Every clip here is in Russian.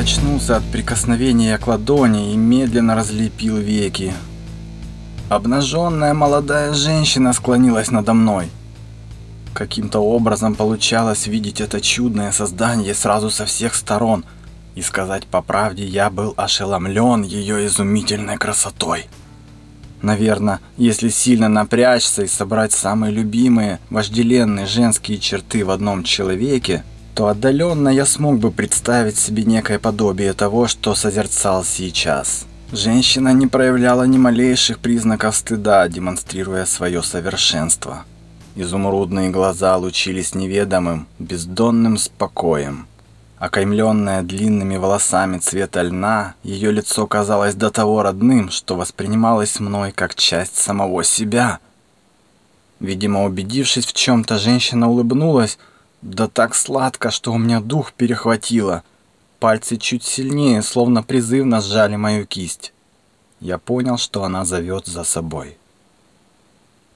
Я очнулся от прикосновения к ладони и медленно разлепил веки. Обнаженная молодая женщина склонилась надо мной. Каким-то образом получалось видеть это чудное создание сразу со всех сторон, и сказать по правде, я был ошеломлен ее изумительной красотой. Наверное, если сильно напрячься и собрать самые любимые, вожделенные женские черты в одном человеке, то отдаленно я смог бы представить себе некое подобие того, что созерцал сейчас. Женщина не проявляла ни малейших признаков стыда, демонстрируя свое совершенство. Изумрудные глаза лучились неведомым, бездонным спокоем. Окаймленная длинными волосами цвета льна, ее лицо казалось до того родным, что воспринималось мной как часть самого себя. Видимо, убедившись в чем-то, женщина улыбнулась, да так сладко, что у меня дух перехватило. Пальцы чуть сильнее, словно призывно сжали мою кисть. Я понял, что она зовет за собой.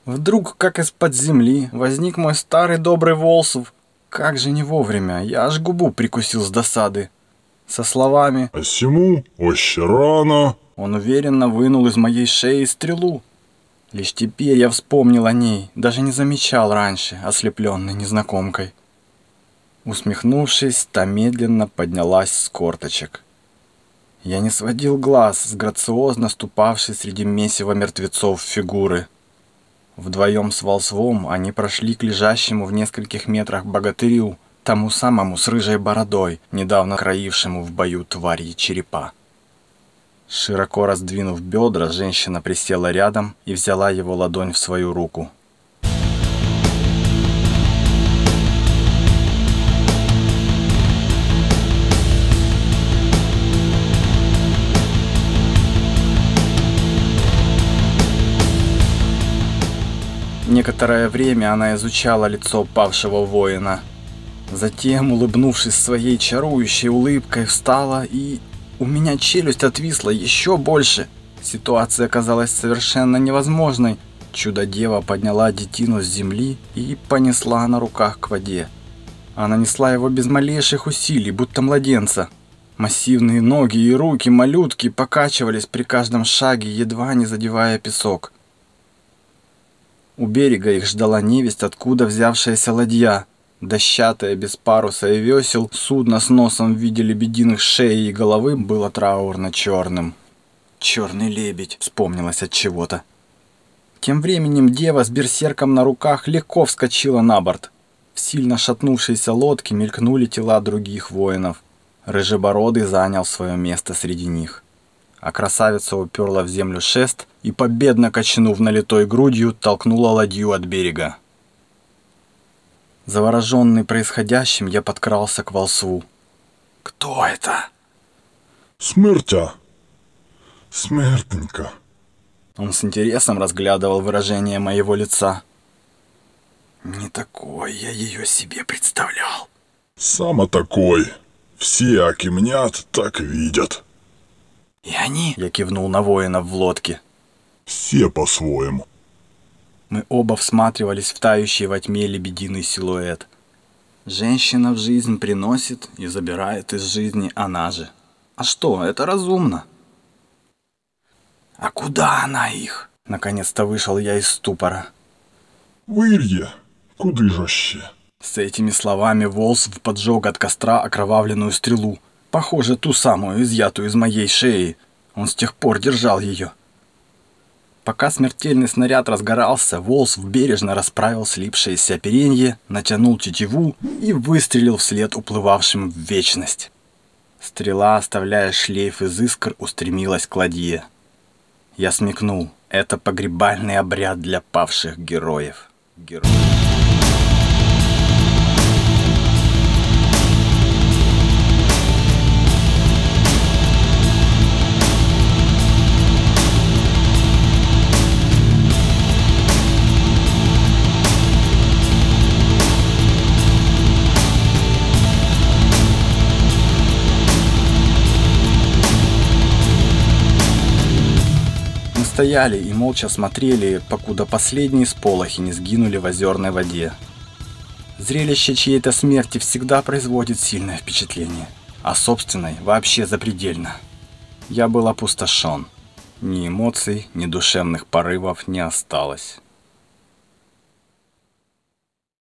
Вдруг, как из-под земли, возник мой старый добрый Волсов, как же не вовремя, я аж губу прикусил с досады. Со словами «А сему още рано» он уверенно вынул из моей шеи стрелу. Лишь теперь я вспомнил о ней, даже не замечал раньше, ослепленный незнакомкой. Усмехнувшись, та медленно поднялась с корточек. Я не сводил глаз с грациозно ступавшей среди месива мертвецов фигуры – Вдвоем с Волсвом они прошли к лежащему в нескольких метрах богатырю, тому самому с рыжей бородой, недавно краившему в бою твари черепа. Широко раздвинув бедра, женщина присела рядом и взяла его ладонь в свою руку. Некоторое время она изучала лицо павшего воина. Затем, улыбнувшись своей чарующей улыбкой, встала и... У меня челюсть отвисла еще больше. Ситуация казалась совершенно невозможной. Чудо-дева подняла детину с земли и понесла на руках к воде. Она несла его без малейших усилий, будто младенца. Массивные ноги и руки малютки покачивались при каждом шаге, едва не задевая песок. У берега их ждала невесть, откуда взявшаяся ладья. Дощатая, без паруса и весел, судно с носом в виде лебединых шеи и головы было траурно-черным. «Черный лебедь», — вспомнилось от чего-то. Тем временем дева с берсерком на руках легко вскочила на борт. В сильно шатнувшейся лодке мелькнули тела других воинов. Рыжебородый занял свое место среди них а красавица уперла в землю шест и, победно качнув налитой грудью, толкнула ладью от берега. Завороженный происходящим, я подкрался к волсву. «Кто это?» «Смертя! Смертненько!» Он с интересом разглядывал выражение моего лица. «Не такой я ее себе представлял!» «Само такой! Все, аки мнят, так видят!» «И они?» – я кивнул на воинов в лодке. «Все по-своему». Мы оба всматривались в тающий во тьме лебединый силуэт. Женщина в жизнь приносит и забирает из жизни она же. А что, это разумно. «А куда она их?» Наконец-то вышел я из ступора. «Вырье, куды же ще?» С этими словами Волсв поджег от костра окровавленную стрелу, Похоже, ту самую, изъятую из моей шеи. Он с тех пор держал ее. Пока смертельный снаряд разгорался, Волсв бережно расправил слипшееся оперенье, натянул тетиву и выстрелил вслед уплывавшим в вечность. Стрела, оставляя шлейф из искр, устремилась к ладье. Я смекнул, это погребальный обряд для павших героев. Героев. Стояли и молча смотрели, покуда последние сполохи не сгинули в озерной воде. Зрелище чьей-то смерти всегда производит сильное впечатление. а собственной вообще запредельно. Я был опустошен. Ни эмоций, ни душевных порывов не осталось.